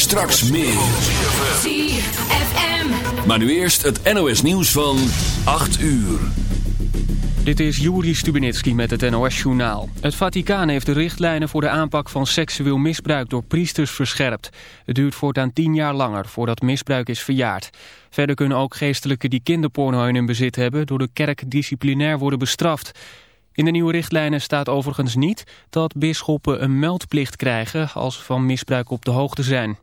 Straks meer. ZFM. Maar nu eerst het NOS nieuws van 8 uur. Dit is Juri Stubenitski met het NOS-journaal. Het Vaticaan heeft de richtlijnen voor de aanpak van seksueel misbruik door priesters verscherpt. Het duurt voortaan tien jaar langer voordat misbruik is verjaard. Verder kunnen ook geestelijken die kinderporno in hun bezit hebben... door de kerk disciplinair worden bestraft. In de nieuwe richtlijnen staat overigens niet dat bisschoppen een meldplicht krijgen... als ze van misbruik op de hoogte zijn.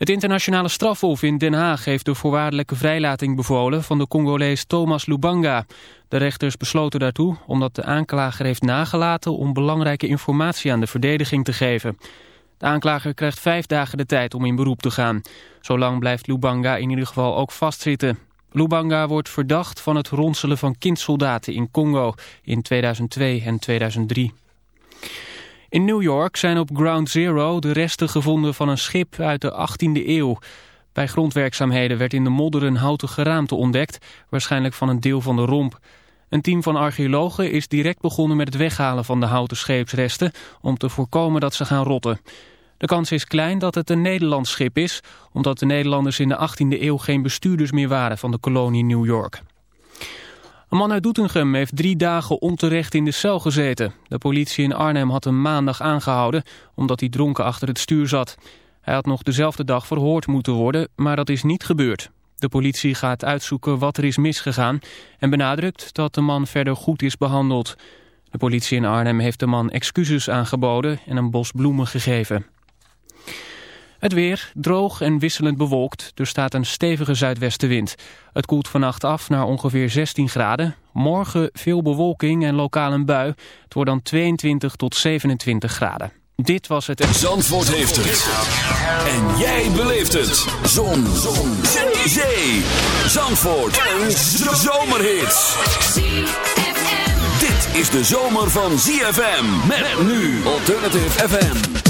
Het internationale strafhof in Den Haag heeft de voorwaardelijke vrijlating bevolen van de Congolees Thomas Lubanga. De rechters besloten daartoe omdat de aanklager heeft nagelaten om belangrijke informatie aan de verdediging te geven. De aanklager krijgt vijf dagen de tijd om in beroep te gaan. Zolang blijft Lubanga in ieder geval ook vastzitten. Lubanga wordt verdacht van het ronselen van kindsoldaten in Congo in 2002 en 2003. In New York zijn op Ground Zero de resten gevonden van een schip uit de 18e eeuw. Bij grondwerkzaamheden werd in de modder een houten geraamte ontdekt, waarschijnlijk van een deel van de romp. Een team van archeologen is direct begonnen met het weghalen van de houten scheepsresten om te voorkomen dat ze gaan rotten. De kans is klein dat het een Nederlands schip is, omdat de Nederlanders in de 18e eeuw geen bestuurders meer waren van de kolonie New York. Een man uit Doetinchem heeft drie dagen onterecht in de cel gezeten. De politie in Arnhem had hem maandag aangehouden omdat hij dronken achter het stuur zat. Hij had nog dezelfde dag verhoord moeten worden, maar dat is niet gebeurd. De politie gaat uitzoeken wat er is misgegaan en benadrukt dat de man verder goed is behandeld. De politie in Arnhem heeft de man excuses aangeboden en een bos bloemen gegeven. Het weer, droog en wisselend bewolkt. Er staat een stevige zuidwestenwind. Het koelt vannacht af naar ongeveer 16 graden. Morgen veel bewolking en lokaal een bui. Het wordt dan 22 tot 27 graden. Dit was het... Zandvoort heeft het. En jij beleeft het. Zon. Zon. Zee. Zandvoort. Een zomerhit. Dit is de zomer van ZFM. Met nu Alternative FM.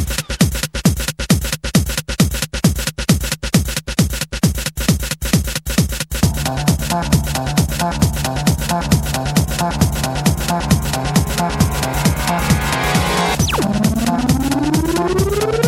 Thank you.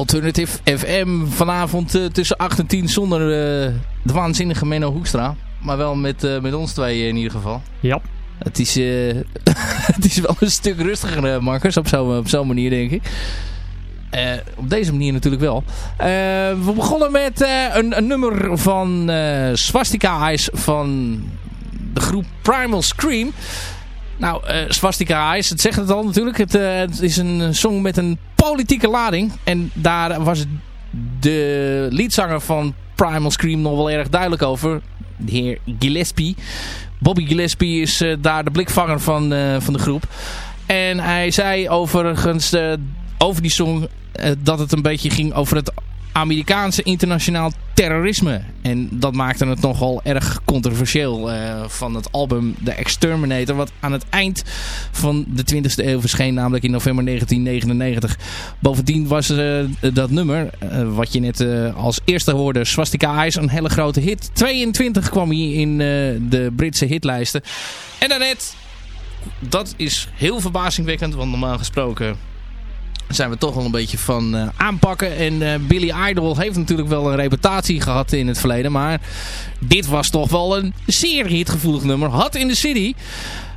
Alternative FM vanavond eh, tussen 8 en 10 zonder eh, de waanzinnige Menno Hoekstra. Maar wel met, eh, met ons twee in ieder geval. Ja. Het is, het is wel een stuk rustiger, Marcus, op zo'n manier denk ik. Op deze manier natuurlijk wel. We begonnen met een, een nummer van Swastika Eyes van de groep Primal Scream. Nou, eh Swastika Eyes, het zegt het al natuurlijk. Het, eh, is een song met een politieke lading. En daar was de leadzanger van Primal Scream nog wel erg duidelijk over. De heer Gillespie. Bobby Gillespie is eh, daar de blikvanger van, van de groep. En hij zei overigens over die song dat het een beetje ging over het Amerikaanse internationaal terrorisme. En dat maakte het nogal erg controversieel eh, van het album The Exterminator. Wat aan het eind van de 20e eeuw verscheen, namelijk in november 1999. Bovendien was eh, dat nummer, eh, wat je net als eerste hoorde, Swastika Eyes, een hele grote hit. 22 kwam hij in de Britse hitlijsten. En daarnet, dat is heel verbazingwekkend, want normaal gesproken zijn we toch wel een beetje van eh, aanpakken. En eh, Billy Idol heeft natuurlijk wel een reputatie gehad in het verleden. Maar dit was toch wel een zeer hitgevoelig nummer. Had in de City.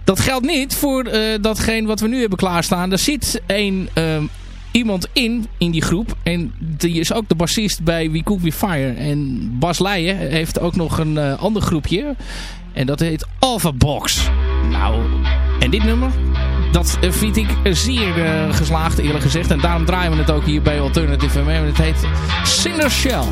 Dat geldt niet voor eh, datgene wat we nu hebben klaarstaan. Er zit een, iemand in, in die groep. En die is ook de bassist bij We Cook We Fire. En Bas Leijen heeft ook nog een ander groepje. En dat heet Alpha Box. Nou, en dit nummer, dat vind ik zeer eh, geslaagd eerlijk gezegd. En daarom draaien we het ook hier bij Alternative. En het heet Cinder Shell.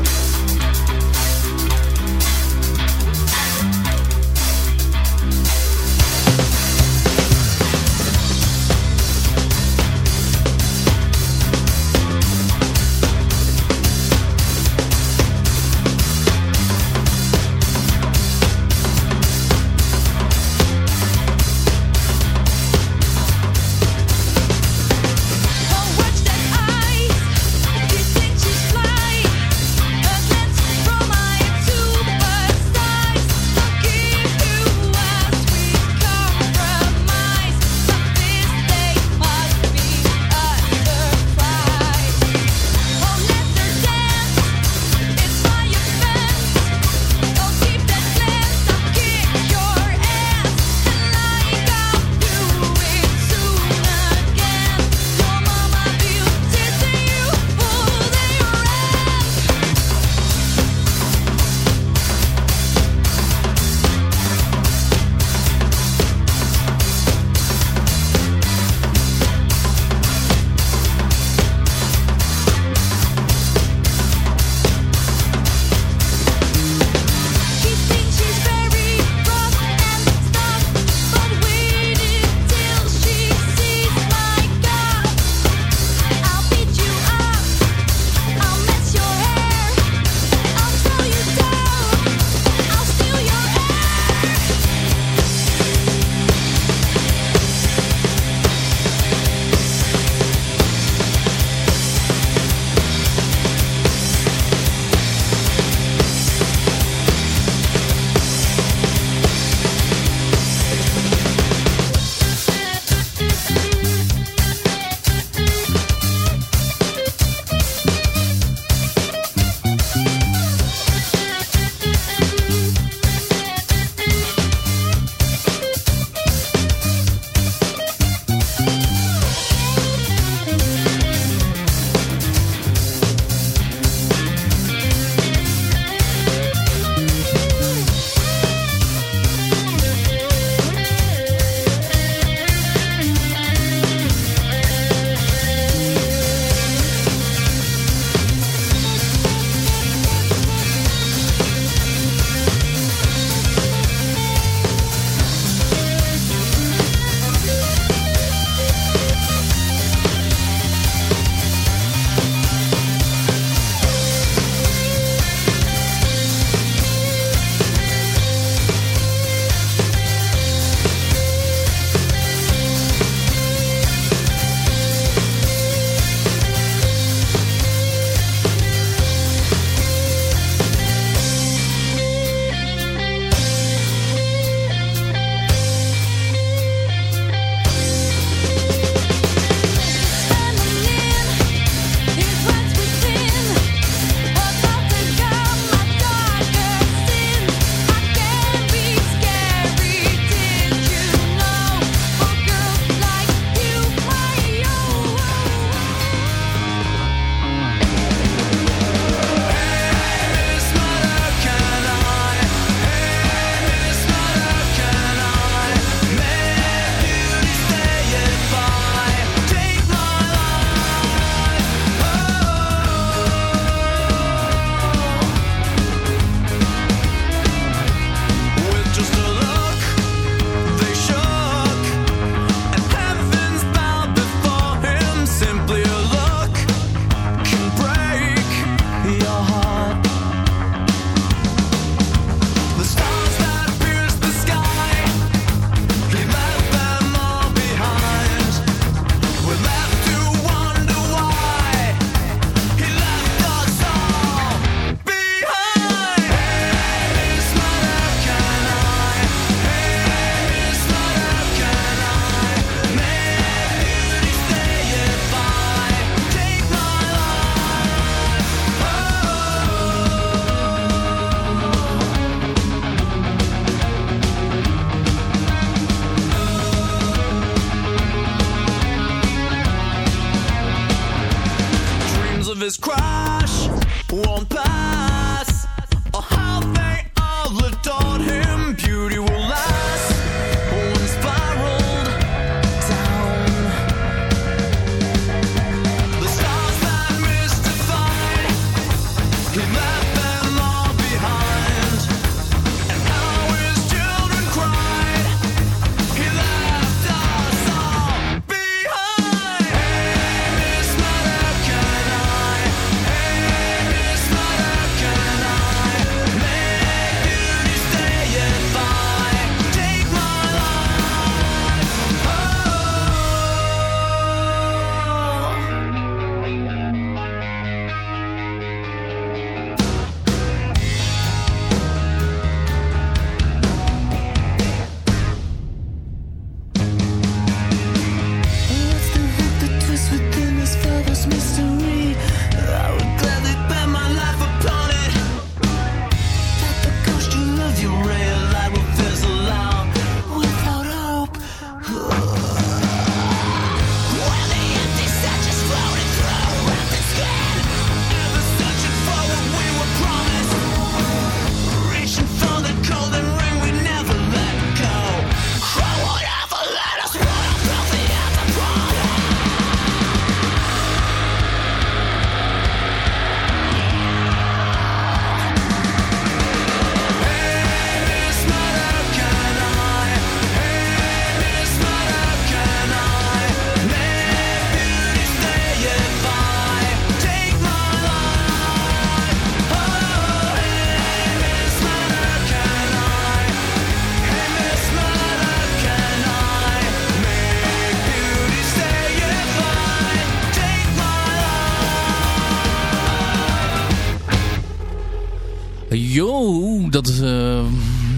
Dat, eh,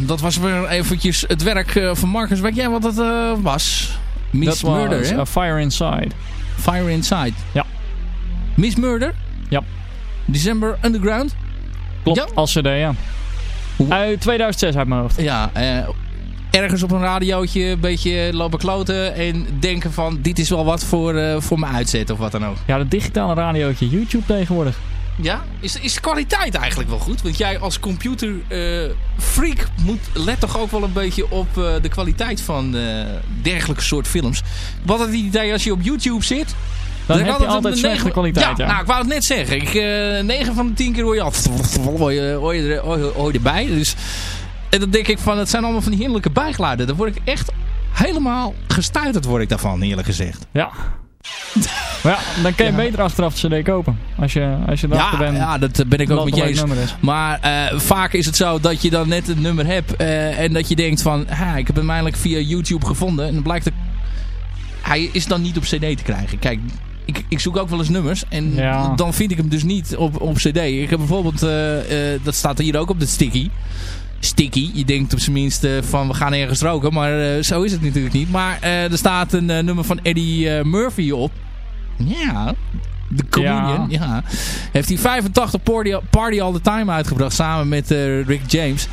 dat was weer eventjes het werk eh, van Marcus. Weet jij wat dat eh, was? Miss Dat Murder, was hè? A Fire Inside. Fire Inside. Ja. Miss Murder? Ja. December Underground? Klopt, Ja. als cd, ja. Uit 2006 uit mijn hoofd. Ja, ergens op een radiootje een beetje lopen kloten en denken van dit is wel wat voor, eh, voor mijn uitzet of wat dan ook. Ja, de digitale radiootje YouTube tegenwoordig. Ja? Is, is de kwaliteit eigenlijk wel goed? Want jij als computer eh, freak moet, let toch ook wel een beetje op eh, de kwaliteit van eh, dergelijke soort films. Wat het idee als je op YouTube zit... Dan heb je altijd slechte kwaliteit, ja. Nou, ik wou het net zeggen. Ik, eh 9 van de 10 keer hoor je al... Hoor je, hoor je, hoor je, erbij. Dus, en dan denk ik van, het zijn allemaal van die hinderlijke bijgeluiden. Dan word ik echt helemaal gestuiterd word ik daarvan, eerlijk gezegd. Ja. maar ja, dan kun je Ja. beter achteraf de cd kopen. Als je, als je erachter Ja, bent. ja, dat ben ik ook met je eens. Maar eh, vaak is het zo dat je dan net het nummer hebt eh, en dat je denkt van, ha, ik heb hem eindelijk via YouTube gevonden. En dan blijkt het, hij is dan niet op cd te krijgen. Kijk, ik, ik zoek ook wel eens nummers en Ja. dan vind ik hem dus niet op, op cd. Ik heb bijvoorbeeld, eh, eh, dat staat hier ook op de sticky. Sticky, je denkt op zijn minst eh, van we gaan ergens roken, maar eh, zo is het natuurlijk niet. Maar eh, er staat een eh, nummer van Eddie eh, Murphy op. Ja, de comedian, ja. Heeft hij 85 Party, Party All The Time uitgebracht samen met eh, Rick James.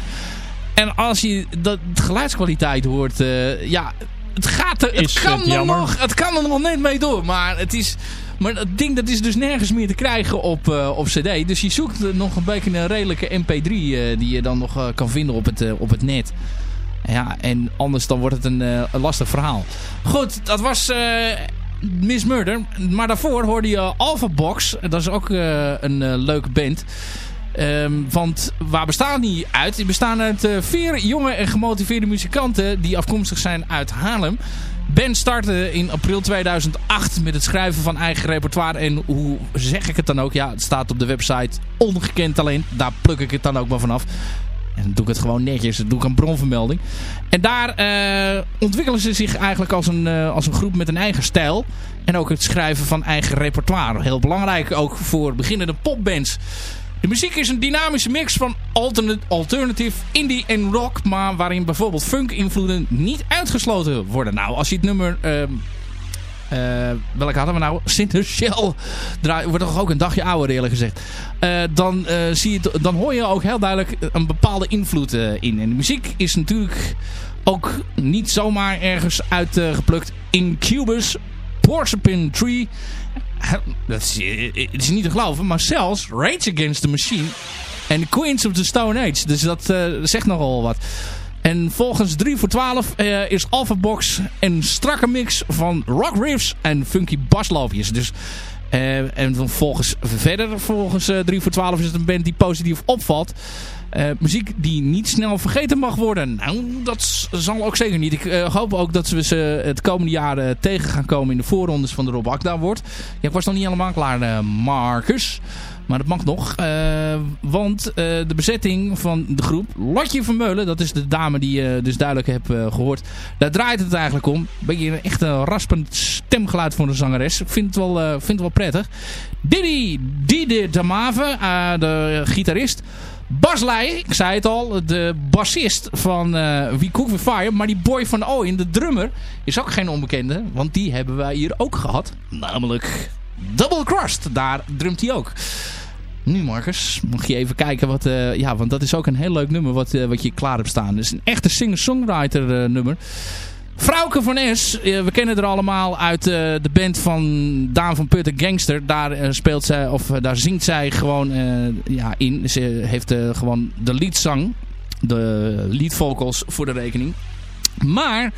En als je dat de geluidskwaliteit hoort, eh, ja, het gaat er, het Is kan het er nog, het kan er nog net mee door, maar het is, maar dat ding dat is dus nergens meer te krijgen op, eh, op cd. Dus je zoekt nog een beetje een redelijke mp3 eh, die je dan nog kan vinden op het, op het net. Ja, en anders dan wordt het een, een lastig verhaal. Goed, dat was Miss Murder. Maar daarvoor hoorde je Alpha Box. Dat is ook eh, een eh, leuke band. Ehm, want waar bestaan die uit? Die bestaan uit eh, vier jonge en gemotiveerde muzikanten die afkomstig zijn uit Haarlem. Ben startte in april 2008 met het schrijven van eigen repertoire. En hoe zeg ik het dan ook? Ja, het staat op de website Ongekend Talent. Daar pluk ik het dan ook maar vanaf. En dan doe ik het gewoon netjes. Dan doe ik een bronvermelding. En daar eh, ontwikkelen ze zich eigenlijk als een, eh, als een groep met een eigen stijl. En ook het schrijven van eigen repertoire. Heel belangrijk ook voor beginnende popbands. De muziek is een dynamische mix van alternative, indie en rock. Maar waarin bijvoorbeeld funk-invloeden niet uitgesloten worden. Nou, als je het nummer... ehm, eh, welke hadden we nou? Draai, wordt toch ook een dagje ouder eerlijk gezegd. Eh, dan, eh, zie je, dan hoor je ook heel duidelijk een bepaalde invloed eh, in. En de muziek is natuurlijk ook niet zomaar ergens uitgeplukt. Incubus, Porcupine Tree. Dat is, eh, niet te geloven. Maar zelfs Rage Against the Machine. En Queens of the Stone Age. Dus dat eh, zegt nogal wat. En volgens 3 voor 12 eh, is Alpha Box een strakke mix van rock riffs en funky basloopjes. Dus, eh, en volgens verder, volgens eh 3 voor 12 is het een band die positief opvalt. Muziek die niet snel vergeten mag worden. Nou, dat zal ook zeker niet. Ik hoop ook dat we ze het komende jaar tegen gaan komen in de voorrondes van de Rob Akda wordt. Ja, ik was nog niet helemaal klaar, Marcus. Maar dat mag nog. eh, want eh, de bezetting van de groep, Lotje Vermeulen, dat is de dame die je dus duidelijk hebt eh, gehoord. Daar draait het eigenlijk om. Beetje een echt raspend stemgeluid voor een zangeres. Ik vind het wel, eh, vind het wel prettig. Didi, Didi Damave, eh, de gitarist. Bas Leij, ik zei het al, de bassist van eh We Cook With Fire. Maar die Boy van Ooyen, de drummer, is ook geen onbekende. Want die hebben wij hier ook gehad. Namelijk Double Crust. Daar drumt hij ook. Nu Marcus, mag je even kijken wat... eh, ja, want dat is ook een heel leuk nummer wat, eh, wat je klaar hebt staan. Het is een echte singer-songwriter eh, nummer. Vrouwke van S, eh, we kennen haar allemaal uit de band van Daan van Putten Gangster. Daar speelt zij, of daar zingt zij gewoon ja, in. Ze heeft gewoon de liedzang, de leadvocals voor de rekening. Maar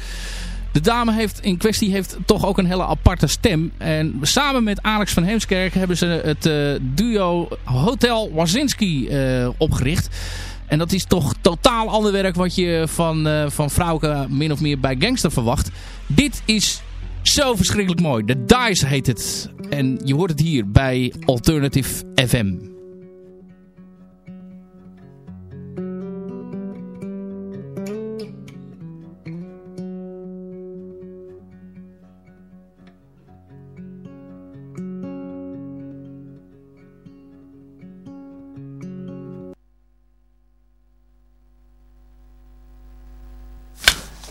de dame heeft in kwestie heeft toch ook een hele aparte stem. En samen met Alex van Heemskerk hebben ze het eh, duo Hotel Wazinski eh, opgericht. En dat is toch totaal ander werk wat je van, eh van Frauke min of meer bij Gangster verwacht. Dit is zo verschrikkelijk mooi. The Dice heet het. En je hoort het hier bij Alternative FM.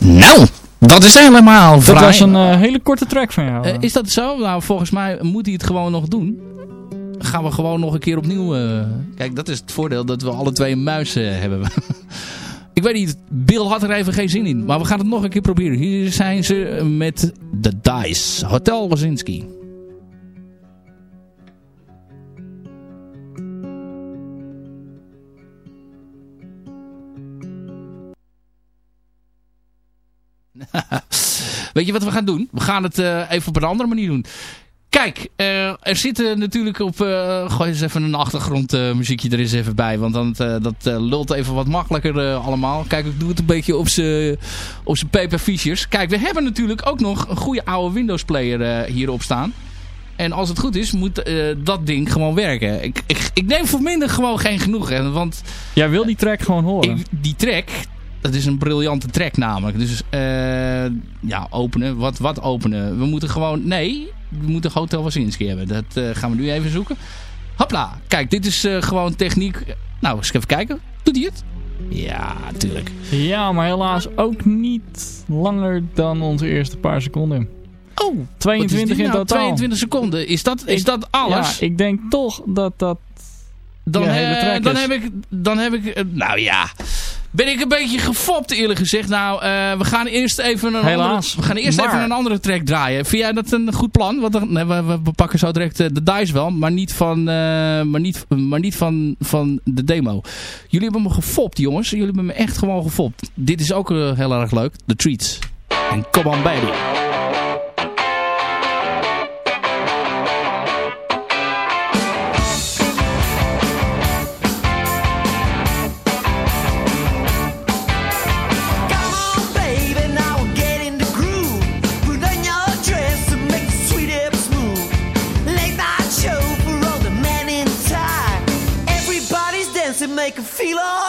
Nou, dat is helemaal Dat vrij. was een eh, hele korte track van jou. Eh, is dat zo? Nou, volgens mij moet hij het gewoon nog doen. Gaan we gewoon nog een keer opnieuw... eh, Kijk, dat is het voordeel dat we alle twee een muis eh, hebben. Ik weet niet, Bill had er even geen zin in. Maar we gaan het nog een keer proberen. Hier zijn ze met The Dice. Hotel Wazinski. Weet je wat we gaan doen? We gaan het eh, even op een andere manier doen. Kijk, eh, er zitten natuurlijk op... eh gooi eens even een achtergrondmuziekje er eens even bij. Want dan, dat lult even wat makkelijker allemaal. Kijk, ik doe het een beetje op zijn paper features. Kijk, we hebben natuurlijk ook nog een goede oude Windows player hierop staan. En als het goed is, moet dat ding gewoon werken. Ik, ik, ik neem voor minder gewoon geen genoeg. Hè, want Jij wil die track gewoon horen. ik, die track, dat is een briljante track namelijk. Dus eh, ja, openen. Wat, wat openen? We moeten gewoon... Nee, we moeten Hotel Wazinski hebben. Dat eh, gaan we nu even zoeken. Hopla. Kijk, dit is eh, gewoon techniek. Nou, eens even kijken. Doet hij het? Ja, tuurlijk. Ja, maar helaas ook niet langer dan onze eerste paar seconden. Oh, 22 in nou? totaal. 22 seconden. Is dat, is Ik- dat alles? Ja, ik denk toch dat dat... dan, ja, track dan heb ik... Dan heb ik nou ja... Ben ik een beetje gefopt eerlijk gezegd. Nou, eh, we gaan eerst even een Helaas. andere, we gaan eerst Maar- even een andere track draaien. Vind jij dat een goed plan? Want dan, nee, we, we, pakken zo direct eh, de dice wel, maar niet van, eh, maar niet, maar niet van, van de demo. Jullie hebben me gefopt, jongens. Jullie hebben me echt gewoon gefopt. Dit is ook heel erg leuk. The Treats. En Come On Baby. I can feel all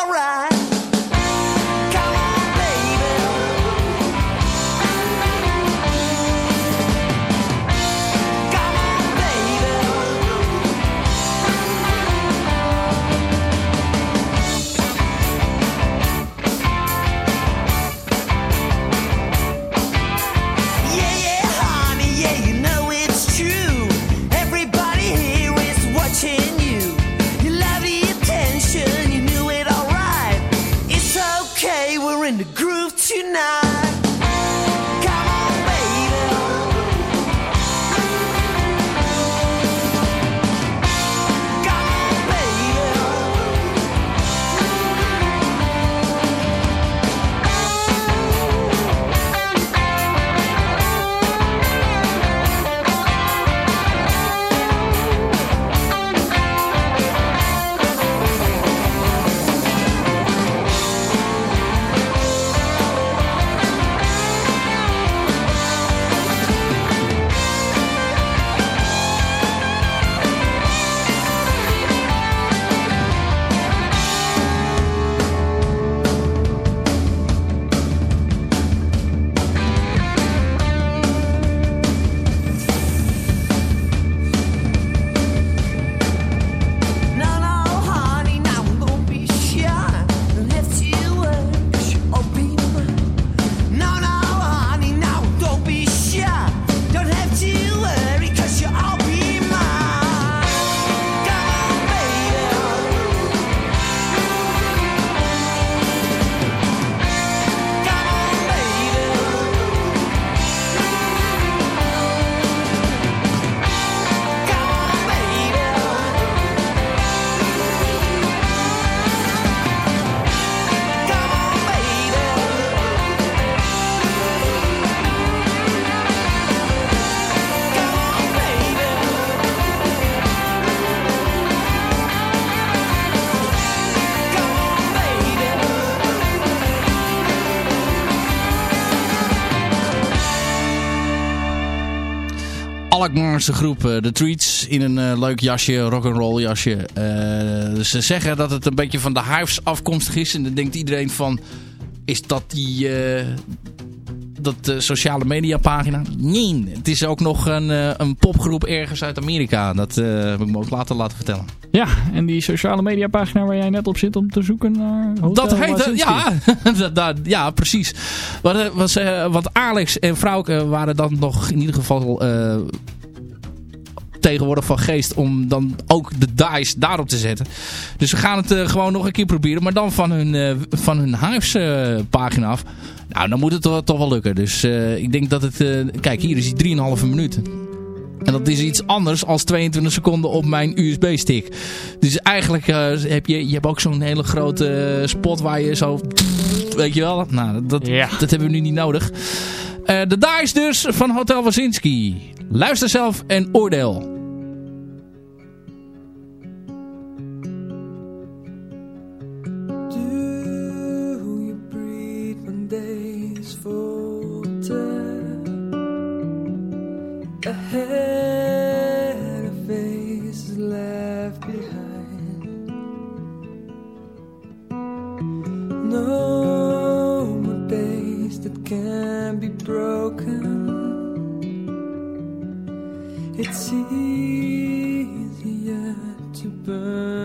Alkmaarse groep, eh, The Treats, in een eh, leuk jasje, rock'n'roll jasje. Eh, ze zeggen dat het een beetje van de Hives afkomstig is. En dan denkt iedereen van, is dat die dat eh, sociale media pagina? Nee, het is ook nog een, een popgroep ergens uit Amerika. Dat eh, heb ik me ook later laten vertellen. Ja, en die sociale media pagina waar jij net op zit om te zoeken naar Hotel Dat heet, ja, dat, dat- ja, precies. Want, was, want Alex en Frauke waren dan nog in ieder geval tegenwoordig van geest om dan ook de dice daarop te zetten. Dus we gaan het eh, gewoon nog een keer proberen, maar dan van hun, eh, van hun huispagina af. Nou, dan moet het toch, toch wel lukken. Dus eh, ik denk dat het... eh, kijk, hier is die 3,5 minuten. En dat is iets anders als 22 seconden op mijn USB-stick. Dus eigenlijk eh, heb je, je hebt ook zo'n hele grote eh, spot waar je zo... Weet je wel? Nou, dat, Ja. dat hebben we nu niet nodig. Eh, de Dice dus van Hotel Wazinski. Luister zelf en oordeel. Broken. It's easier to burn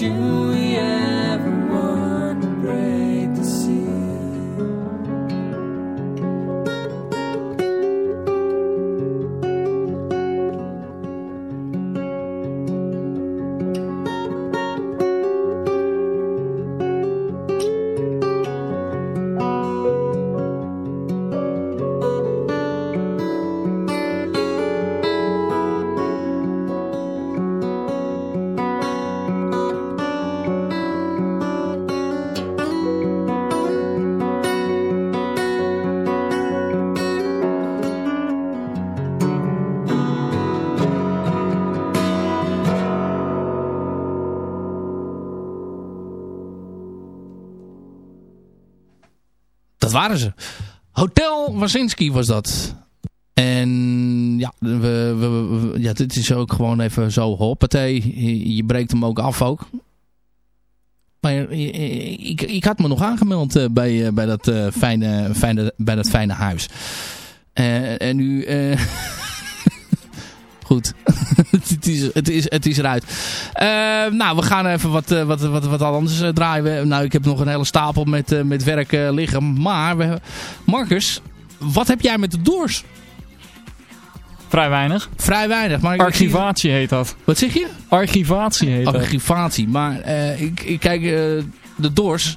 you Hotel Wazinski was dat. En ja, we, we, ja, dit is ook gewoon even zo hoppatee. Je, breekt hem ook af ook. Maar eh, ik, ik had me nog aangemeld eh, bij, eh, bij, dat, eh, fijne, fijne, bij dat fijne huis. Eh, en nu... eh, Goed. het, is, het, is, het is eruit. Eh, nou, we gaan even wat, eh, wat, wat, wat anders eh, draaien. Nou, ik heb nog een hele stapel met, eh, met werk liggen. Maar, we, Marcus, wat heb jij met de Doors? Vrij weinig. Vrij weinig. Maar ik Archivatie heet dat. Wat zeg je? Archivatie heet dat. Archivatie. Maar ik, ik kijk, de Doors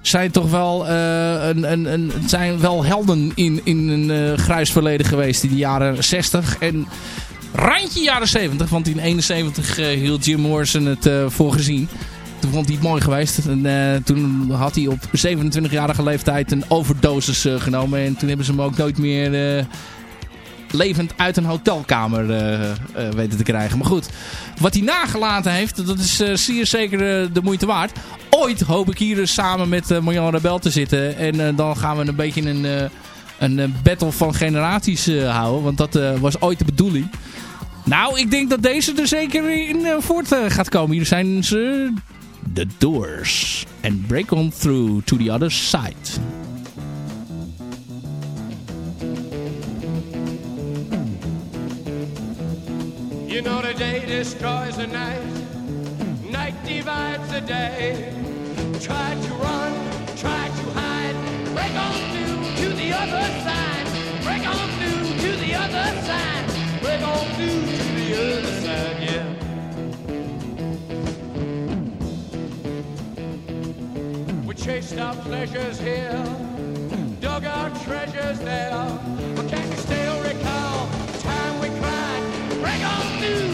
zijn toch wel, een, een, een, zijn wel helden in, in een grijs verleden geweest in de jaren 60 en randje jaren 70. Want in 71 eh, hield Jim Morrison het eh, voor gezien. toen vond hij het mooi geweest. En eh, toen had hij op 27-jarige leeftijd een overdosis genomen. En toen hebben ze hem ook nooit meer levend uit een hotelkamer weten te krijgen. Maar goed, wat hij nagelaten heeft, dat is eh, zeer zeker de moeite waard. Ooit hoop ik hier samen met uh, Marjan Rebel te zitten. En dan gaan we een beetje een, een battle van generaties houden. Want dat was ooit de bedoeling. Nou, ik denk dat deze er zeker in eh, voort eh, gaat komen. Hier zijn ze... The Doors. And Break On Through to the Other Side. You know the day destroys the night, night divides the day. Try to run, try to hide, break on through to the other side, We chased our pleasures here, dug our treasures there, but can you still recall the time we cried? Break on through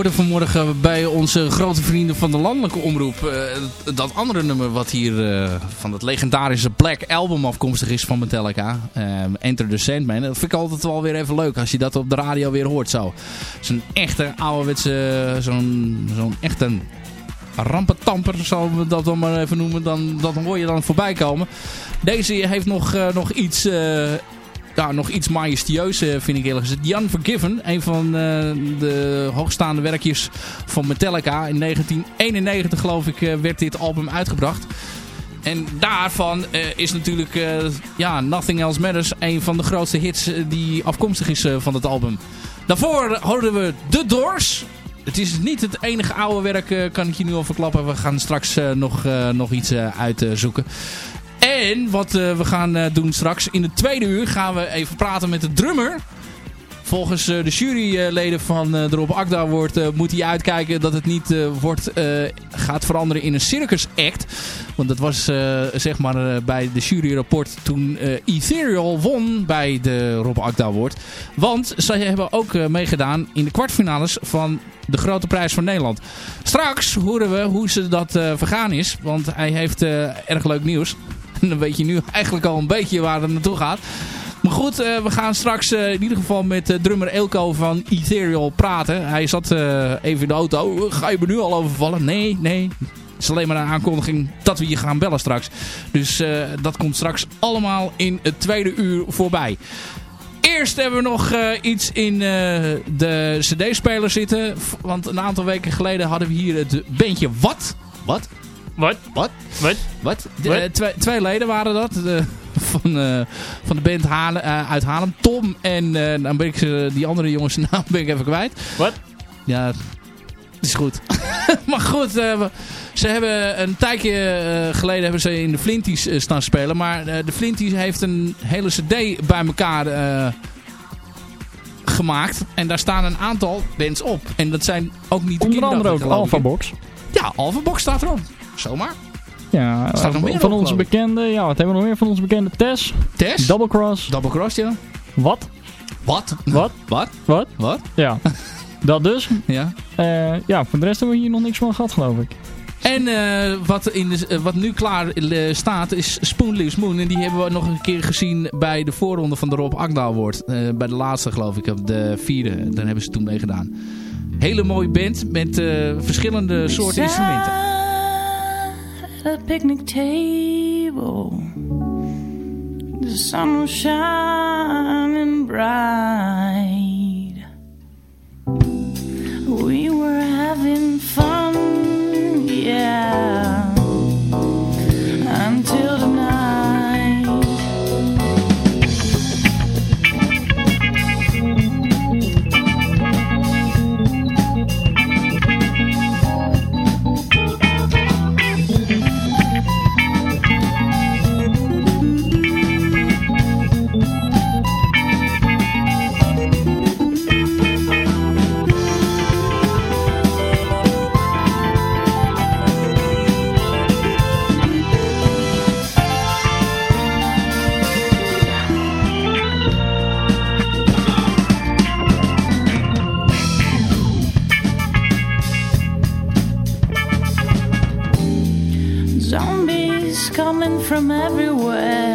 Ja, ik hoorde vanmorgen bij onze grote vrienden van de landelijke omroep eh, dat andere nummer wat hier eh, van het legendarische Black Album afkomstig is van Metallica. eh, Enter the Sandman. Dat vind ik altijd wel weer even leuk als je dat op de radio weer hoort zo. Zo'n echte ouderwetse, zo'n zo'n echte rampentamper, zullen we dat dan maar even noemen. Dan, dat hoor je dan voorbij komen. Deze heeft nog, nog iets... ja, nog iets majestueus eh, vind ik eerlijk gezegd. The Unforgiven, een van eh, de hoogstaande werkjes van Metallica. In 1991 geloof ik eh, werd dit album uitgebracht. En daarvan is natuurlijk ja, Nothing Else Matters een van de grootste hits die afkomstig is van het album. Daarvoor hoorden we The Doors. Het is niet het enige oude werk, kan ik je nu al verklappen. We gaan straks nog, nog iets uitzoeken. En wat eh, we gaan eh, doen straks, in de tweede uur gaan we even praten met de drummer. Volgens eh, de juryleden van de Rob Akda eh, moet hij uitkijken dat het niet wordt, gaat veranderen in een circus act. Want dat was zeg maar bij de juryrapport toen Ethereal won bij de Rob Akda Award. Want zij hebben ook meegedaan in de kwartfinales van de grote prijs van Nederland. Straks horen we hoe ze dat vergaan is. Want hij heeft erg leuk nieuws. En dan weet je nu eigenlijk al een beetje waar het naartoe gaat. Maar goed, eh, we gaan straks eh, in ieder geval met eh, drummer Elko van Ethereal praten. Hij zat even in de auto. Ga je me nu al overvallen? Nee, nee. Het is alleen maar een aankondiging dat we je gaan bellen straks. Dus dat komt straks allemaal in het tweede uur voorbij. Eerst hebben we nog iets in de cd-speler zitten. Want een aantal weken geleden hadden we hier het bandje Wat? Wat? Wat? Wat? Wat? Wat? Eh, twee, twee leden waren dat. De- van, eh, van de band Halen, eh, uit Haarlem. Tom en eh, dan ben ik ze- die andere jongens naam ben ik even kwijt. Wat? Ja, het is goed. maar goed, eh, ze hebben een tijdje eh, geleden hebben ze in de Flinties eh, staan spelen. Maar eh, de Flinties heeft een hele cd bij elkaar eh, gemaakt. En daar staan een aantal bands op. En dat zijn ook niet de Onder andere ook ik. Alphabox. Ja, Alphabox staat erop. Zomaar. Ja, Staat nog eh, meer van op, onze bekende, ja, wat hebben we nog meer van onze bekende Tess? Tess. Double Cross. Double Cross, ja. Wat? Wat? Wat? Wat? Wat? Wat? Ja. Dat dus. Ja. Eh, ja, voor de rest hebben we hier nog niks van gehad, geloof ik. En eh, wat, in de, wat nu klaar staat is Spoon Lives Moon. En die hebben we nog een keer gezien bij de voorronde van de Rob Agda Award. Eh, bij de laatste geloof ik, op de vierde. Daar hebben ze toen mee gedaan. Hele mooie band met eh, verschillende soorten instrumenten. At a picnic table, the sun was shining bright. We were having from everywhere.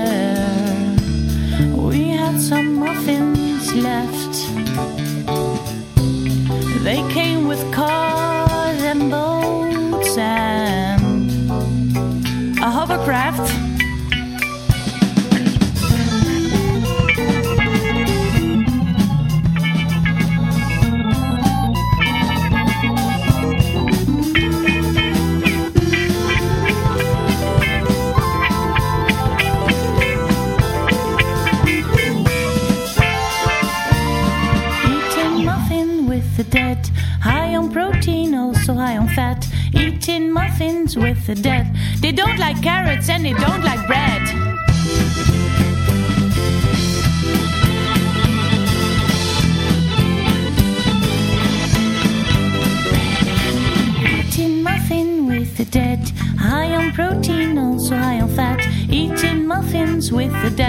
Carrots and they don't like bread. Eating muffin with the dead. High on protein, also high on fat. Eating muffins with the dead.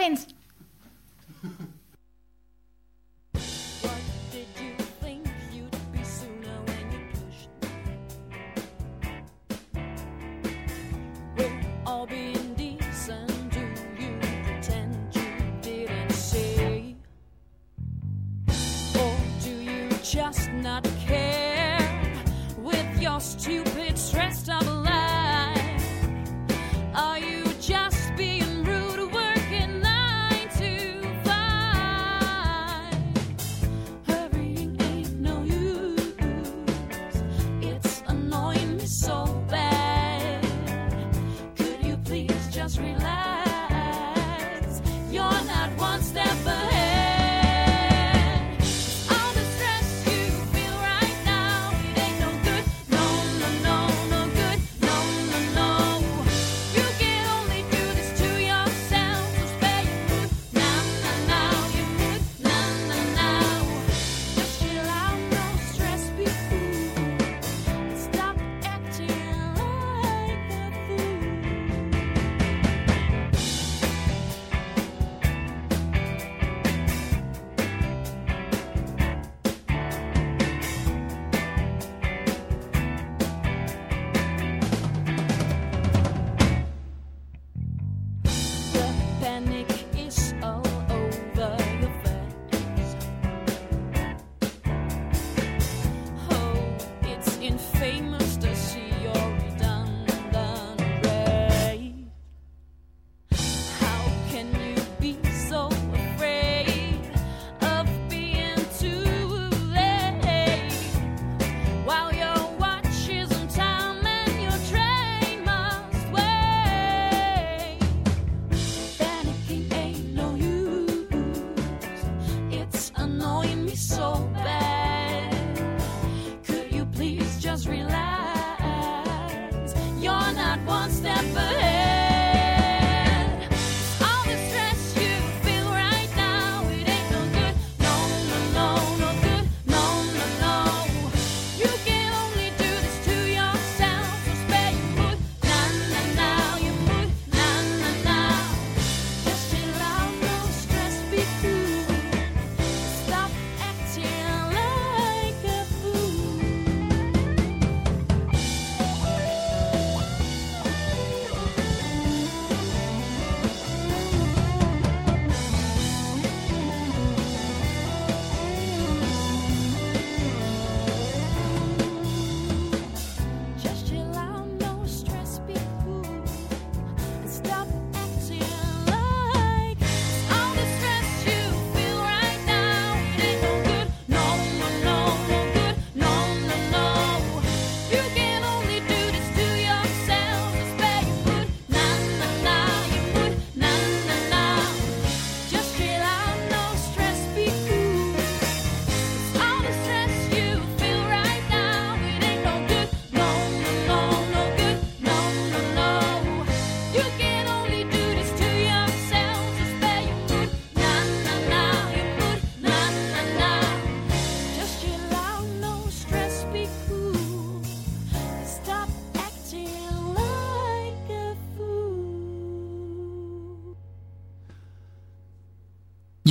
Muffins.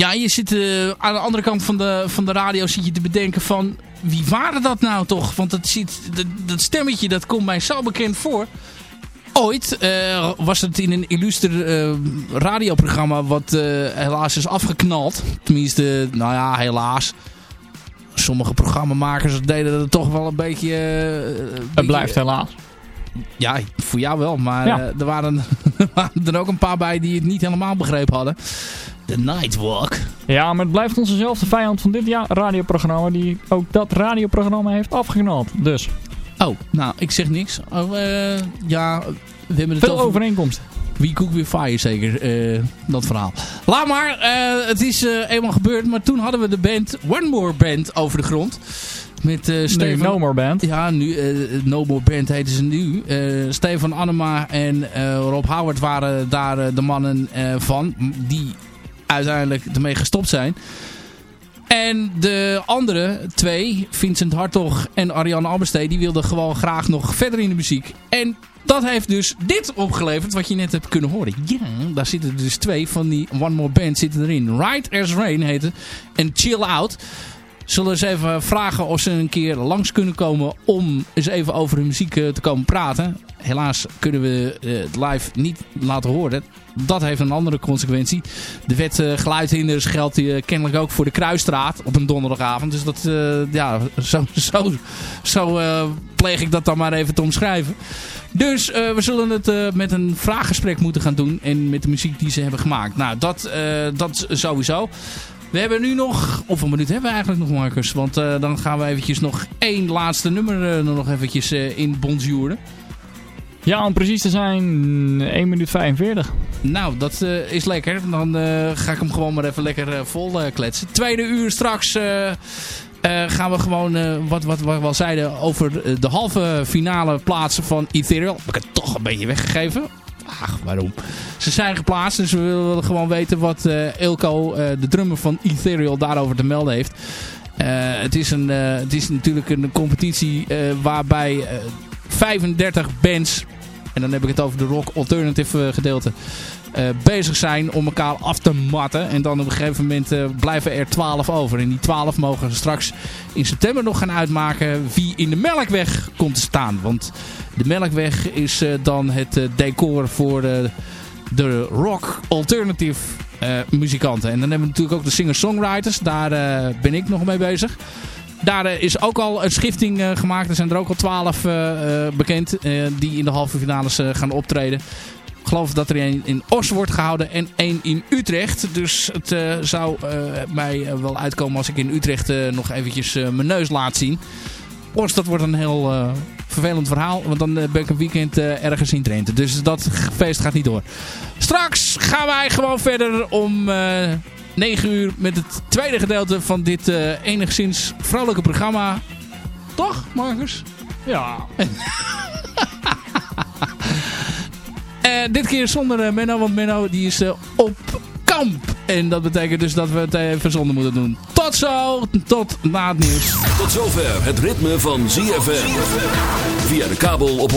Ja, je zit eh, aan de andere kant van de, van de radio zit je te bedenken van... Wie waren dat nou toch? Want dat, zit, dat, dat stemmetje dat komt mij zo bekend voor. Ooit eh, was het in een illuster eh, radioprogramma wat helaas is afgeknald. Tenminste, nou ja, helaas. Sommige programmamakers deden het toch wel een beetje... Het beetje- blijft helaas. Ja, voor jou wel. Maar Ja. er, waren, er waren er ook een paar bij die het niet helemaal begrepen hadden. The Nightwalk. Ja, maar het blijft onzezelfde vijand van dit jaar radioprogramma die ook dat radioprogramma heeft afgeknald. Dus, Oh, nou, ik zeg niks. Oh, eh, ja, we hebben het veel over... overeenkomsten. We Cook With Fire zeker, eh, dat verhaal. Laat maar, eh, het is eenmaal gebeurd. Maar toen hadden we de band One More Band over de grond. Met Nu Stefan... No More Band. Ja, nu No More Band heten ze nu. Eh Stefan Annema en Rob Howard waren daar de mannen van. Die uiteindelijk ermee gestopt zijn. En de andere twee, Vincent Hartog en Ariane Alberstee, die wilden gewoon graag nog verder in de muziek. En dat heeft dus dit opgeleverd wat je net hebt kunnen horen. Ja, daar zitten dus twee van die One More Band zitten erin. Right as Rain heet het. En Chill Out. Zullen ze even vragen of ze een keer langs kunnen komen om eens even over hun muziek eh, te komen praten. Helaas kunnen we eh, het live niet laten horen. Dat heeft een andere consequentie. De wet eh, geluidhinders geldt eh, kennelijk ook voor de Kruisstraat op een donderdagavond. Dus dat, ja, zo, zo, zo pleeg ik dat dan maar even te omschrijven. Dus we zullen het met een vraaggesprek moeten gaan doen. En met de muziek die ze hebben gemaakt. Nou, dat, eh, dat sowieso. We hebben nu nog, of een minuut hebben we eigenlijk nog, Marcus. Want dan gaan we eventjes nog één laatste nummer nog eventjes in bonjouren. Ja, om precies te zijn 1 minuut 45. Nou, dat eh, is lekker. Dan eh, ga ik hem gewoon maar even lekker eh, vol kletsen. Tweede uur straks gaan we gewoon, wat, wat, wat we al zeiden, over de halve finale plaatsen van Ethereal. Heb ik het toch een beetje weggegeven? Ach, waarom? Ze zijn geplaatst, dus we willen gewoon weten wat Ilko, de drummer van Ethereal, daarover te melden heeft. Het, is een, het is natuurlijk een competitie waarbij eh, 35 bands, en dan heb ik het over de rock alternative eh, gedeelte, eh, bezig zijn om elkaar af te matten. En dan op een gegeven moment eh, blijven er 12 over. En die 12 mogen straks in september nog gaan uitmaken wie in de Melkweg komt te staan. Want de Melkweg is dan het decor voor de rock alternative muzikanten. En dan hebben we natuurlijk ook de singer-songwriters. Daar ben ik nog mee bezig. Daar eh, is ook al een schifting eh, gemaakt. Er zijn er ook al twaalf eh, bekend die in de halve finales gaan optreden. Ik geloof dat er een in Os wordt gehouden en één in Utrecht. Dus het zou mij wel uitkomen als ik in Utrecht nog eventjes mijn neus laat zien. Os, dat wordt een heel vervelend verhaal. Want dan ben ik een weekend ergens in Drenthe. Dus dat feest gaat niet door. Straks gaan wij gewoon verder om 9 uur met het tweede gedeelte van dit eh, enigszins vrolijke programma. Toch, Marcus? Ja. Eh, dit keer zonder eh, Menno, want Menno die is op kamp. En dat betekent dus dat we het even zonder moeten doen. Tot zo, tot na het nieuws. Tot zover het ritme van ZFM. Via de kabel op